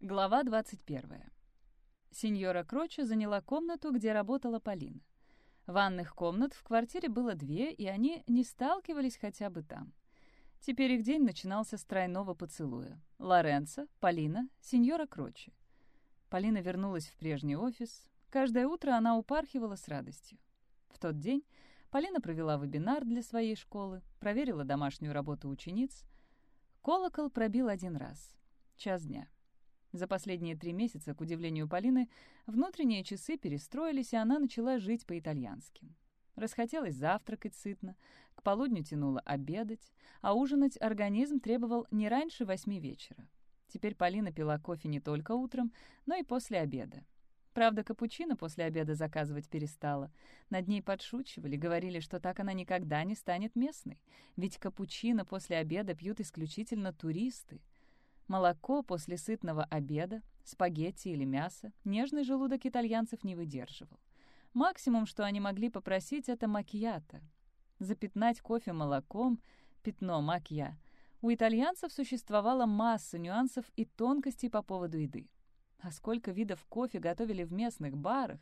Глава 21. Сеньора Кроча заняла комнату, где работала Полина. Ванных комнат в квартире было две, и они не сталкивались хотя бы там. Теперь их день начинался с тройного поцелуя. Лоренцо, Полина, сеньора Крочи. Полина вернулась в прежний офис. Каждое утро она упархивала с радостью. В тот день Полина провела вебинар для своей школы, проверила домашнюю работу учениц. Колокол пробил один раз. Час дня. За последние три месяца, к удивлению Полины, внутренние часы перестроились, и она начала жить по-итальянски. Расхотелось завтракать сытно, к полудню тянуло обедать, а ужинать организм требовал не раньше восьми вечера. Теперь Полина пила кофе не только утром, но и после обеда. Правда, капучино после обеда заказывать перестала. Над ней подшучивали, говорили, что так она никогда не станет местной. Ведь капучино после обеда пьют исключительно туристы. Молоко после сытного обеда, спагетти или мясо нежный желудок итальянцев не выдерживал. Максимум, что они могли попросить, это макьято. Запятнать кофе молоком, пятно макья. У итальянцев существовала масса нюансов и тонкостей по поводу еды. А сколько видов кофе готовили в местных барах?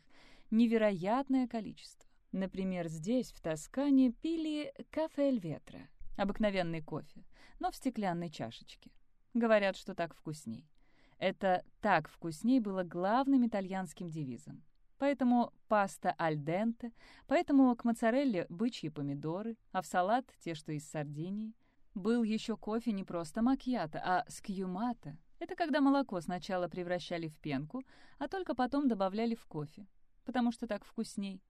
Невероятное количество. Например, здесь, в Тоскане, пили кафе эль ветра, обыкновенный кофе, но в стеклянной чашечке. Говорят, что так вкусней. Это «так вкусней» было главным итальянским девизом. Поэтому паста аль денте, поэтому к моцарелле бычьи помидоры, а в салат те, что из Сардинии. Был еще кофе не просто макьято, а скьюмата. Это когда молоко сначала превращали в пенку, а только потом добавляли в кофе. Потому что так вкусней.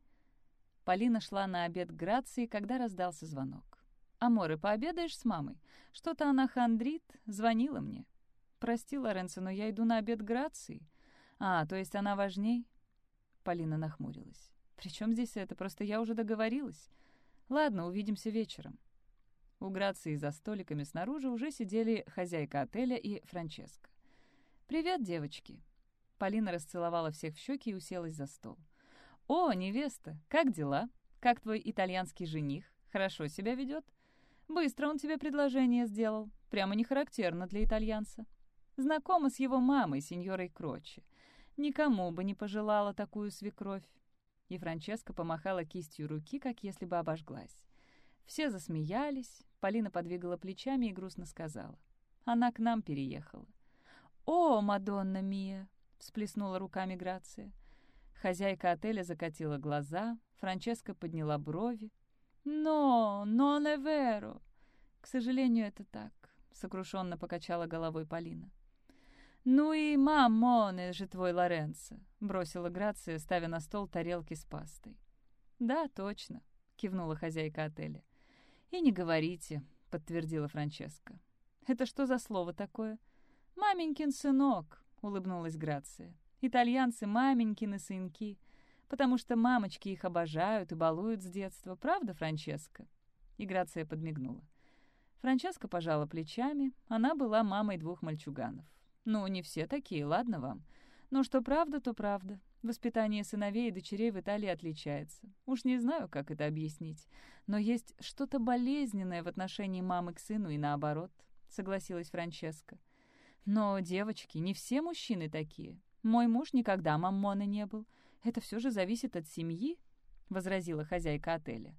Полина шла на обед к Грации, когда раздался звонок. «Аморе, пообедаешь с мамой? Что-то она хандрит, звонила мне». «Прости, Лоренцо, но я иду на обед Грации». «А, то есть она важней?» Полина нахмурилась. «При чем здесь это? Просто я уже договорилась. Ладно, увидимся вечером». У Грации за столиками снаружи уже сидели хозяйка отеля и Франческа. «Привет, девочки!» Полина расцеловала всех в щеки и уселась за стол. «О, невеста, как дела? Как твой итальянский жених? Хорошо себя ведет? Быстро он тебе предложение сделал. Прямо не характерно для итальянца. Знакома с его мамой, сеньорой Крочи. Никому бы не пожелала такую свекровь. И Франческа помахала кистью руки, как если бы обожглась. Все засмеялись, Полина подвигала плечами и грустно сказала. Она к нам переехала. «О, Мадонна Мия!» — всплеснула руками Грация. Хозяйка отеля закатила глаза, Франческа подняла брови. «Но, но не веро!» «К сожалению, это так», — сокрушенно покачала головой Полина. «Ну и мамоне же твой Лоренцо», — бросила Грация, ставя на стол тарелки с пастой. «Да, точно», — кивнула хозяйка отеля. «И не говорите», — подтвердила Франческа. «Это что за слово такое?» «Маменькин сынок», — улыбнулась Грация. «Итальянцы маменькины сынки потому что мамочки их обожают и балуют с детства. Правда, Франческа?» И Грация подмигнула. Франческа пожала плечами. Она была мамой двух мальчуганов. «Ну, не все такие, ладно вам. Но что правда, то правда. Воспитание сыновей и дочерей в Италии отличается. Уж не знаю, как это объяснить. Но есть что-то болезненное в отношении мамы к сыну и наоборот», — согласилась Франческа. «Но, девочки, не все мужчины такие. Мой муж никогда маммона не был. Это все же зависит от семьи», — возразила хозяйка отеля.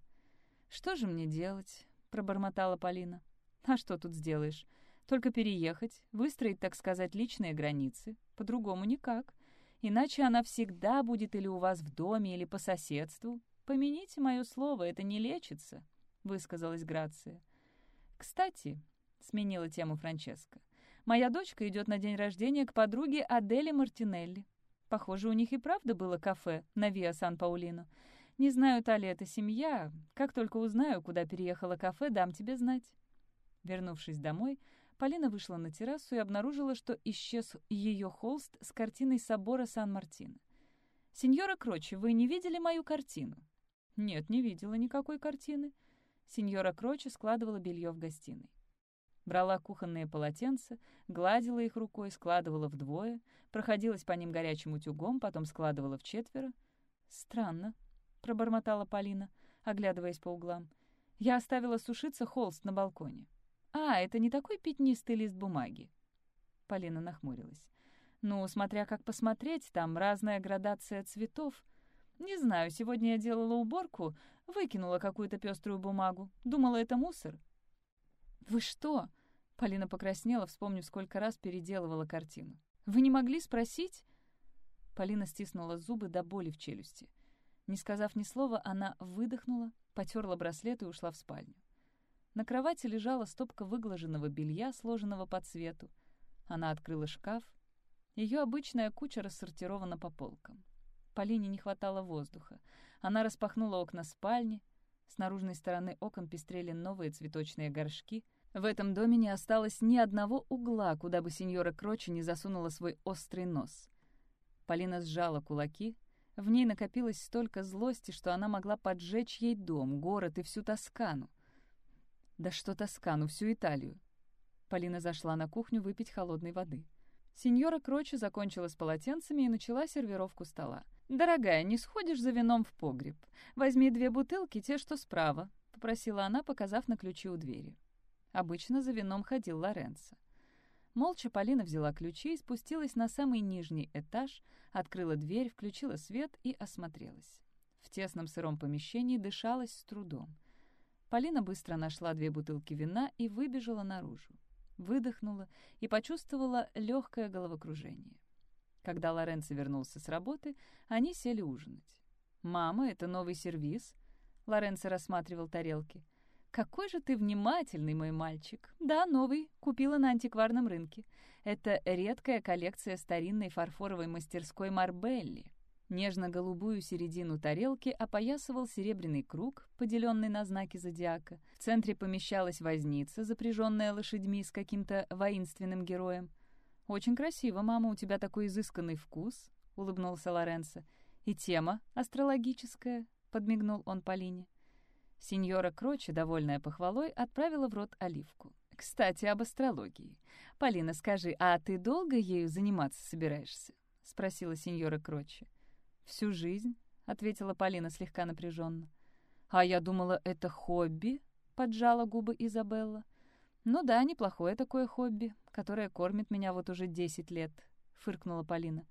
«Что же мне делать?» — пробормотала Полина. «А что тут сделаешь? Только переехать, выстроить, так сказать, личные границы. По-другому никак. Иначе она всегда будет или у вас в доме, или по соседству. Помяните мое слово, это не лечится», — высказалась Грация. «Кстати», — сменила тему Франческа, «моя дочка идет на день рождения к подруге Аделе Мартинелли. Похоже, у них и правда было кафе на Виа Сан-Паулино. Не знаю, та ли это семья. Как только узнаю, куда переехала кафе, дам тебе знать». Вернувшись домой, Полина вышла на террасу и обнаружила, что исчез ее холст с картиной собора Сан-Мартино. «Сеньора Крочи, вы не видели мою картину?» «Нет, не видела никакой картины». Сеньора Крочи складывала белье в гостиной. Брала кухонные полотенца, гладила их рукой, складывала вдвое, проходилась по ним горячим утюгом, потом складывала в четверо. «Странно», — пробормотала Полина, оглядываясь по углам. «Я оставила сушиться холст на балконе». «А, это не такой пятнистый лист бумаги?» Полина нахмурилась. Ну, смотря как посмотреть, там разная градация цветов. Не знаю, сегодня я делала уборку, выкинула какую-то пеструю бумагу. Думала, это мусор. «Вы что?» — Полина покраснела, вспомнив, сколько раз переделывала картину. «Вы не могли спросить?» Полина стиснула зубы до боли в челюсти. Не сказав ни слова, она выдохнула, потерла браслет и ушла в спальню. На кровати лежала стопка выглаженного белья, сложенного по цвету. Она открыла шкаф. Ее обычная куча рассортирована по полкам. Полине не хватало воздуха. Она распахнула окна спальни. С наружной стороны окон пестрели новые цветочные горшки. В этом доме не осталось ни одного угла, куда бы сеньора Крочи не засунула свой острый нос. Полина сжала кулаки, в ней накопилось столько злости, что она могла поджечь ей дом, город и всю Тоскану. Да что Тоскану, всю Италию. Полина зашла на кухню выпить холодной воды. Сеньора Крочи закончила с полотенцами и начала сервировку стола. «Дорогая, не сходишь за вином в погреб? Возьми две бутылки, те, что справа», — попросила она, показав на ключи у двери. Обычно за вином ходил Лоренцо. Молча Полина взяла ключи и спустилась на самый нижний этаж, открыла дверь, включила свет и осмотрелась. В тесном сыром помещении дышалось с трудом. Полина быстро нашла две бутылки вина и выбежала наружу. Выдохнула и почувствовала легкое головокружение. Когда Лоренцо вернулся с работы, они сели ужинать. «Мама, это новый сервиз?» Лоренцо рассматривал тарелки. «Какой же ты внимательный, мой мальчик!» «Да, новый. Купила на антикварном рынке. Это редкая коллекция старинной фарфоровой мастерской Марбелли. Нежно-голубую середину тарелки опоясывал серебряный круг, поделенный на знаки зодиака. В центре помещалась возница, запряженная лошадьми с каким-то воинственным героем. «Очень красиво, мама, у тебя такой изысканный вкус», — улыбнулся Лоренцо. «И тема астрологическая», — подмигнул он Полине. Сеньора Крочи, довольная похвалой, отправила в рот оливку. «Кстати, об астрологии. Полина, скажи, а ты долго ею заниматься собираешься?» — спросила сеньора Крочи. «Всю жизнь», — ответила Полина слегка напряженно. «А я думала, это хобби», — поджала губы Изабелла. «Ну да, неплохое такое хобби, которое кормит меня вот уже десять лет», — фыркнула Полина.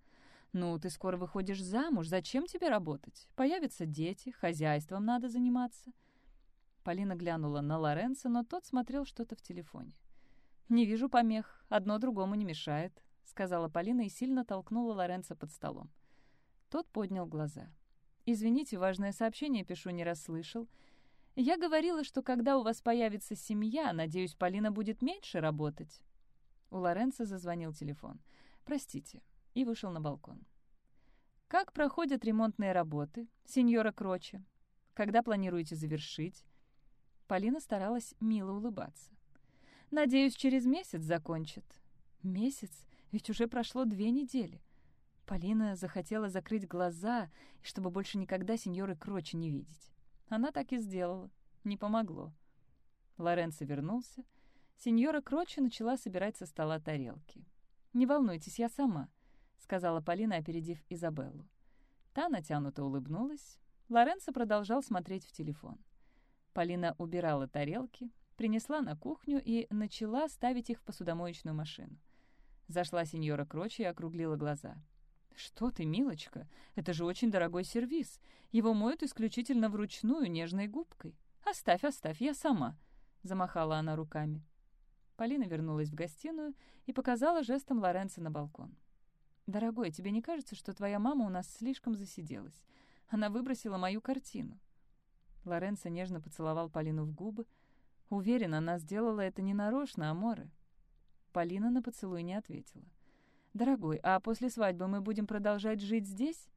«Ну, ты скоро выходишь замуж, зачем тебе работать? Появятся дети, хозяйством надо заниматься». Полина глянула на Лоренцо, но тот смотрел что-то в телефоне. «Не вижу помех, одно другому не мешает», — сказала Полина и сильно толкнула Лоренцо под столом. Тот поднял глаза. «Извините, важное сообщение пишу, не расслышал. Я говорила, что когда у вас появится семья, надеюсь, Полина будет меньше работать». У Лоренцо зазвонил телефон. «Простите», и вышел на балкон. «Как проходят ремонтные работы, сеньора Кроче? Когда планируете завершить?» Полина старалась мило улыбаться. «Надеюсь, через месяц закончат». «Месяц? Ведь уже прошло две недели». Полина захотела закрыть глаза, чтобы больше никогда сеньоры Крочи не видеть. Она так и сделала. Не помогло. Лоренцо вернулся. Сеньора Крочи начала собирать со стола тарелки. «Не волнуйтесь, я сама», — сказала Полина, опередив Изабеллу. Та натянуто улыбнулась. Лоренцо продолжал смотреть в телефон. Полина убирала тарелки, принесла на кухню и начала ставить их в посудомоечную машину. Зашла сеньора Крочи и округлила глаза. «Что ты, милочка? Это же очень дорогой сервиз. Его моют исключительно вручную, нежной губкой. Оставь, оставь, я сама», — замахала она руками. Полина вернулась в гостиную и показала жестом Лоренцо на балкон. «Дорогой, тебе не кажется, что твоя мама у нас слишком засиделась? Она выбросила мою картину. Лоренцо нежно поцеловал Полину в губы. Уверен, она сделала это не нарочно, а море. Полина на поцелуй не ответила. «Дорогой, а после свадьбы мы будем продолжать жить здесь?»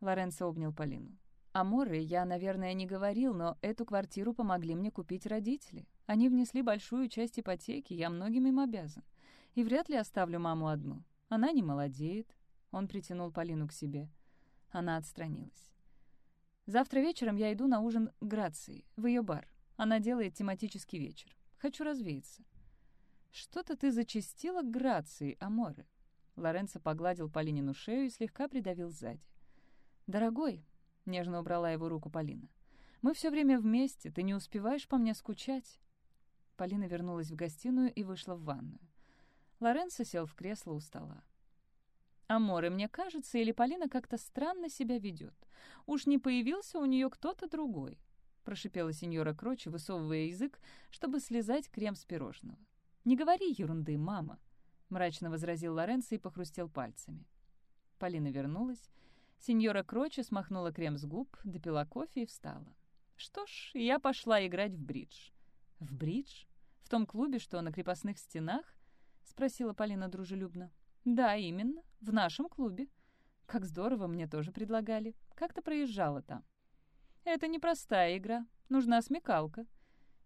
Лоренцо обнял Полину. «О я, наверное, не говорил, но эту квартиру помогли мне купить родители. Они внесли большую часть ипотеки, я многим им обязан. И вряд ли оставлю маму одну. Она не молодеет». Он притянул Полину к себе. Она отстранилась. Завтра вечером я иду на ужин к Грации, в ее бар. Она делает тематический вечер. Хочу развеяться». «Что-то ты зачастила к Грации, Аморе». Лоренцо погладил Полинину шею и слегка придавил сзади. «Дорогой», — нежно убрала его руку Полина, — «мы все время вместе, ты не успеваешь по мне скучать». Полина вернулась в гостиную и вышла в ванную. Лоренцо сел в кресло у стола. А Море, мне кажется, или Полина как-то странно себя ведет. Уж не появился у нее кто-то другой», — прошипела сеньора Крочи, высовывая язык, чтобы слезать крем с пирожного. «Не говори ерунды, мама», — мрачно возразил Лоренцо и похрустел пальцами. Полина вернулась. Сеньора Крочи смахнула крем с губ, допила кофе и встала. «Что ж, я пошла играть в бридж». «В бридж? В том клубе, что на крепостных стенах?» — спросила Полина дружелюбно. «Да, именно. В нашем клубе. Как здорово, мне тоже предлагали. Как то проезжала там?» «Это непростая игра. Нужна смекалка».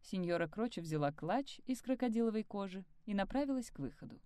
Сеньора Кроче взяла клатч из крокодиловой кожи и направилась к выходу.